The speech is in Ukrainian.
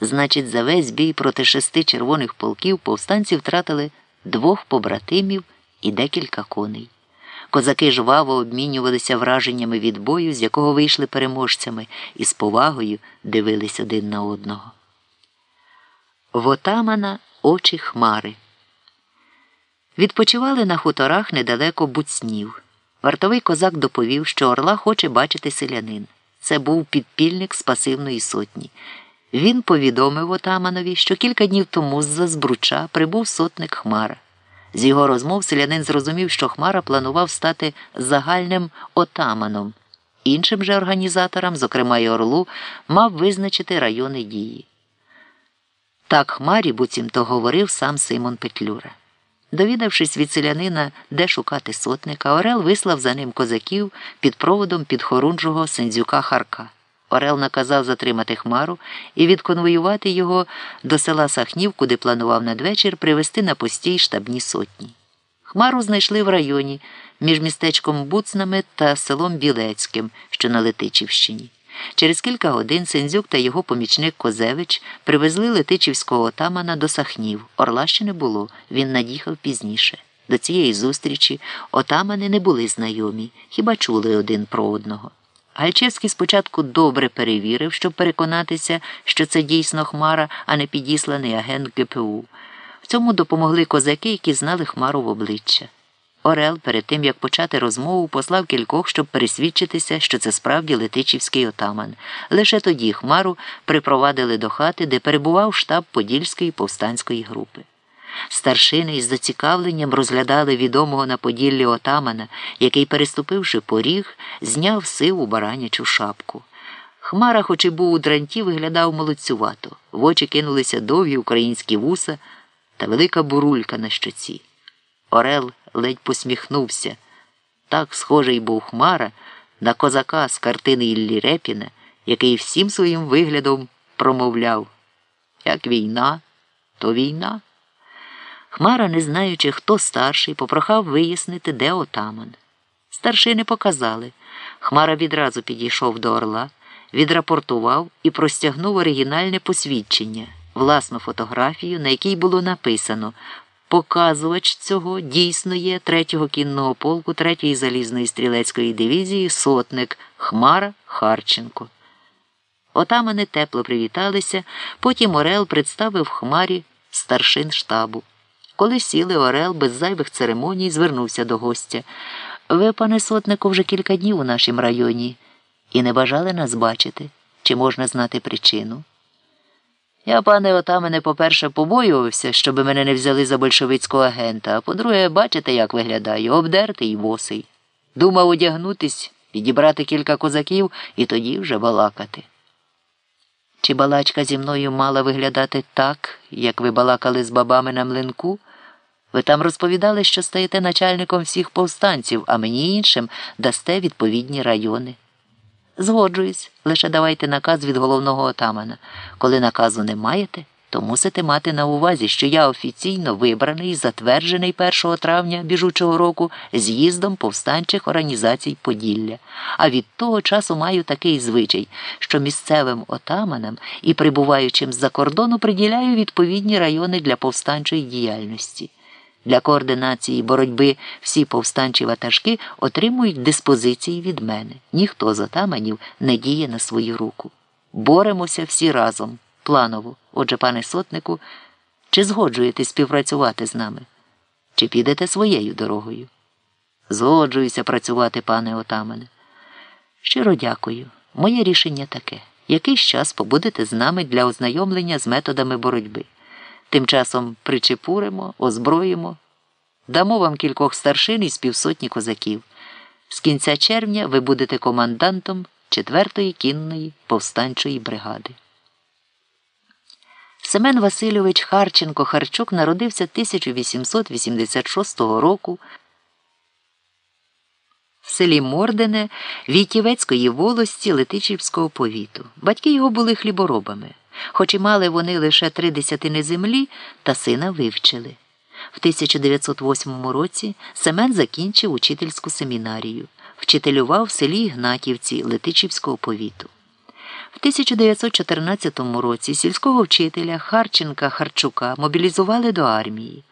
Значить, за весь бій проти шести червоних полків повстанці втратили двох побратимів і декілька коней. Козаки жваво обмінювалися враженнями від бою, з якого вийшли переможцями, і з повагою дивились один на одного. В отамана очі хмари. Відпочивали на хуторах недалеко буцнів. Вартовий козак доповів, що орла хоче бачити селянин. Це був підпільник з пасивної сотні. Він повідомив отаманові, що кілька днів тому з-за збруча прибув сотник Хмара. З його розмов селянин зрозумів, що Хмара планував стати загальним отаманом. Іншим же організаторам, зокрема й Орлу, мав визначити райони дії. Так Хмарі буцімто говорив сам Симон Петлюра. Довідавшись від селянина, де шукати сотника, Орел вислав за ним козаків під проводом підхорунжого сензюка Харка. Орел наказав затримати Хмару і відконвоювати його до села Сахнів, куди планував надвечір привезти на постій штабні сотні. Хмару знайшли в районі між містечком Буцнами та селом Білецьким, що на Летичівщині. Через кілька годин Сензюк та його помічник Козевич привезли Летичівського отамана до Сахнів. Орла ще не було, він над'їхав пізніше. До цієї зустрічі отамани не були знайомі, хіба чули один про одного. Гальчевський спочатку добре перевірив, щоб переконатися, що це дійсно Хмара, а не підісланий агент ГПУ. В цьому допомогли козаки, які знали Хмару в обличчя. Орел, перед тим як почати розмову, послав кількох, щоб пересвідчитися, що це справді Летичівський отаман. Лише тоді Хмару припровадили до хати, де перебував штаб Подільської повстанської групи. Старшини із зацікавленням розглядали відомого на Поділлі отамана, який, переступивши поріг, зняв сиву баранячу шапку. Хмара, хоч і був у дранті, виглядав молодцювато. В очі кинулися довгі українські вуса та велика бурулька на щоці. Орел ледь посміхнувся. Так схожий був Хмара на козака з картини Іллі Репіна, який всім своїм виглядом промовляв Як війна, то війна. Хмара, не знаючи, хто старший, попрохав вияснити, де отаман. Старшини показали. Хмара відразу підійшов до орла, відрапортував і простягнув оригінальне посвідчення, власну фотографію, на якій було написано Показувач цього дійсно є третього кінного полку третьої залізної стрілецької дивізії сотник Хмара Харченко. Отамани тепло привіталися, потім Орел представив Хмарі старшин штабу. Коли сіли, Орел без зайвих церемоній звернувся до гостя. Ви, пане сотнику, вже кілька днів у нашому районі і не бажали нас бачити, чи можна знати причину? Я, пане отамане, по-перше, побоювався, щоби мене не взяли за большевицького агента, а по-друге, бачите, як виглядаю, обдертий і босий. Думав одягнутись, підібрати кілька козаків і тоді вже балакати. Чи балачка зі мною мала виглядати так, як ви балакали з бабами на млинку? Ви там розповідали, що стаєте начальником всіх повстанців, а мені іншим дасте відповідні райони. Згоджуюсь, лише давайте наказ від головного отамана. Коли наказу не маєте, то мусите мати на увазі, що я офіційно вибраний і затверджений 1 травня біжучого року з'їздом повстанчих організацій Поділля. А від того часу маю такий звичай, що місцевим отаманам і прибуваючим з-за кордону приділяю відповідні райони для повстанчої діяльності. Для координації боротьби всі повстанчі ватажки отримують диспозиції від мене. Ніхто з отаманів не діє на свою руку. Боремося всі разом, планово. Отже, пане сотнику, чи згоджуєтесь співпрацювати з нами? Чи підете своєю дорогою? Згоджуюся працювати, пане отамане. Щиро дякую. Моє рішення таке. Якийсь час побудете з нами для ознайомлення з методами боротьби. Тим часом причепуримо, озброїмо, дамо вам кількох старшин і півсотні козаків. З кінця червня ви будете командантом 4-ї кінної повстанчої бригади. Семен Васильович Харченко Харчук народився 1886 року в селі Мордене Вітівецької волості Летичівського повіту. Батьки його були хліборобами. Хоч і мали вони лише три десятини землі, та сина вивчили. В 1908 році Семен закінчив учительську семінарію, вчителював в селі Ігнатівці Летичівського повіту. В 1914 році сільського вчителя Харченка Харчука мобілізували до армії.